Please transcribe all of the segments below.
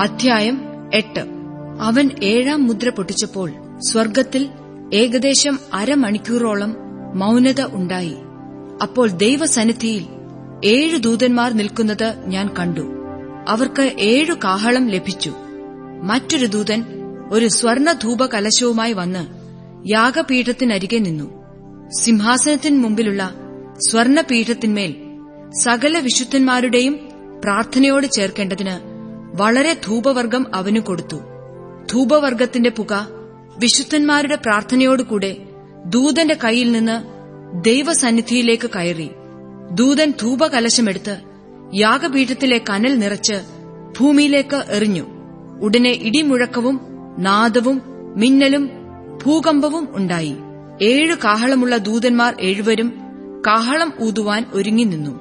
അധ്യായം എട്ട്. അവൻ ഏഴാം മുദ്ര പൊട്ടിച്ചപ്പോൾ സ്വർഗത്തിൽ ഏകദേശം അരമണിക്കൂറോളം മൌനത ഉണ്ടായി. അപ്പോൾ ദൈവസന്നിധിയിൽ ഏഴു ദൂതന്മാർ നിൽക്കുന്നത് ഞാൻ കണ്ടു. അവർക്ക് ഏഴു കാഹളം ലഭിച്ചു. മറ്റൊരു ദൂതൻ ഒരു സ്വർണ ധൂപകലശവുമായി വന്ന് യാഗപീഠത്തിനരികെ നിന്നു. സിംഹാസനത്തിന് മുമ്പിലുള്ള സ്വർണപീഠത്തിന്മേൽ സകല വിശുദ്ധന്മാരുടെയും പ്രാർത്ഥനയോട് ചേർക്കേണ്ടതിന് വളരെ ധൂപവർഗം അവനു കൊടുത്തു. ധൂപവർഗത്തിന്റെ പുക വിശുദ്ധന്മാരുടെ പ്രാർത്ഥനയോടുകൂടെ ദൂതന്റെ കയ്യിൽ നിന്ന് ദൈവസന്നിധിയിലേക്ക് കയറി. ദൂതൻ ധൂപകലശമെടുത്ത് യാഗപീഠത്തിലെ കനൽ നിറച്ച് ഭൂമിയിലേക്ക് എറിഞ്ഞു. ഉടനെ ഇടിമുഴക്കവും നാദവും മിന്നലും ഭൂകമ്പവും ഉണ്ടായി. ഏഴ് കാഹളമുള്ള ദൂതന്മാർ എഴുവരും കാഹളം ഊതുവാൻ ഒരുങ്ങി നിന്നു.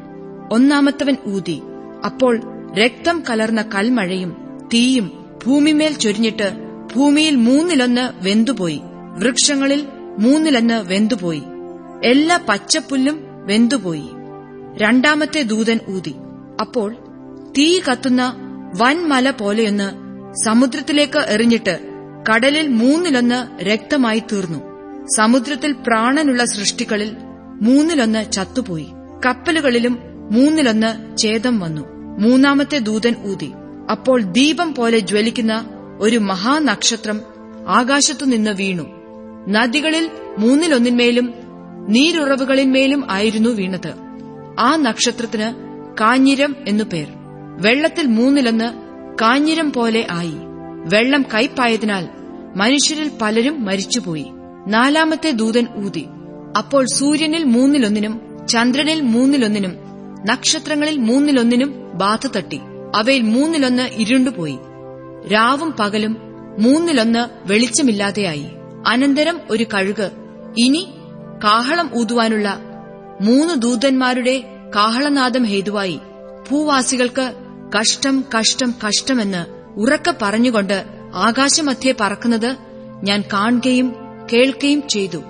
ഒന്നാമത്തവൻ ഊതി. അപ്പോൾ രക്തം കലർന്ന കൽമഴയും തീയും ഭൂമിമേൽ ചൊരിഞ്ഞിട്ട് ഭൂമിയിൽ മൂന്നിലൊന്ന് വെന്തുപോയി. വൃക്ഷങ്ങളിൽ മൂന്നിലൊന്ന് വെന്തുപോയി. എല്ലാ പച്ചപ്പുല്ലും വെന്തുപോയി. രണ്ടാമത്തെ ദൂതൻ ഊതി. അപ്പോൾ തീ കത്തുന്ന വൻമല പോലെയൊന്ന് സമുദ്രത്തിലേക്ക് എറിഞ്ഞിട്ട് കടലിൽ മൂന്നിലൊന്ന് രക്തമായി തീർന്നു. സമുദ്രത്തിൽ പ്രാണനുള്ള സൃഷ്ടികളിൽ മൂന്നിലൊന്ന് ചത്തുപോയി. കപ്പലുകളിലും മൂന്നിലൊന്ന് ഛേദം വന്നു. മൂന്നാമത്തെ ദൂതൻ ഊതി. അപ്പോൾ ദീപം പോലെ ജ്വലിക്കുന്ന ഒരു മഹാനക്ഷത്രം ആകാശത്തുനിന്ന് വീണു. നദികളിൽ മൂന്നിലൊന്നിന്മേലും നീരുറവുകളിന്മേലും ആയിരുന്നു വീണത്. ആ നക്ഷത്രത്തിന് കാഞ്ഞിരം എന്നു പേർ. വെള്ളത്തിൽ മൂന്നിലൊന്ന് കാഞ്ഞിരം പോലെ ആയി. വെള്ളം കൈപ്പായതിനാൽ മനുഷ്യരിൽ പലരും മരിച്ചുപോയി. നാലാമത്തെ ദൂതൻ ഊതി. അപ്പോൾ സൂര്യനിൽ മൂന്നിലൊന്നിനും ചന്ദ്രനിൽ മൂന്നിലൊന്നിനും നക്ഷത്രങ്ങളിൽ മൂന്നിലൊന്നിനും ബാധ തട്ടി. അവയിൽ മൂന്നിലൊന്ന് ഇരുണ്ടുപോയി. രാവും പകലും മൂന്നിലൊന്ന് വെളിച്ചമില്ലാതെയായി. അനന്തരം ഒരു കഴുക്. ഇനി കാഹളം ഊതുവാനുള്ള മൂന്ന് ദൂതന്മാരുടെ കാഹളനാദം ഹേതുവായി. ഭൂവാസികൾക്ക് കഷ്ടം കഷ്ടം കഷ്ടമെന്ന് ഉറക്കെ പറഞ്ഞുകൊണ്ട് ആകാശമധ്യേ പറക്കുന്നത് ഞാൻ കാണുകയും കേൾക്കുകയും ചെയ്തു.